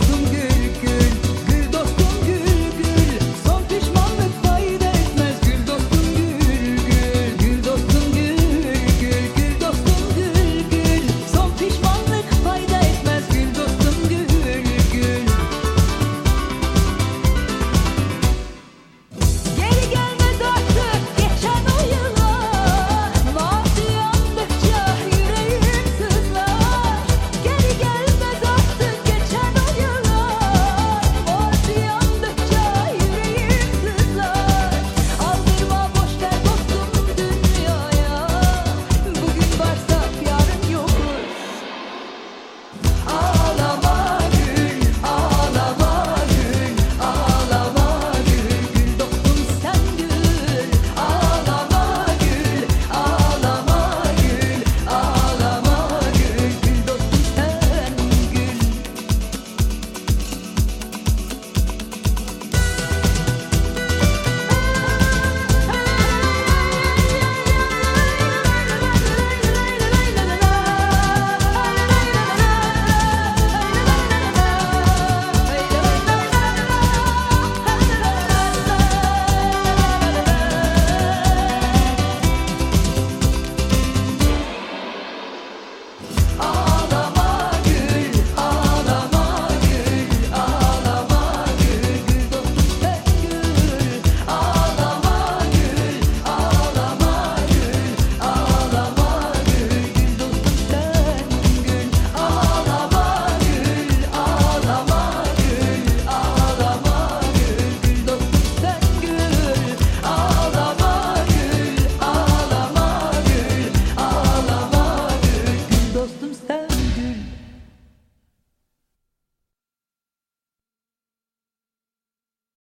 Custom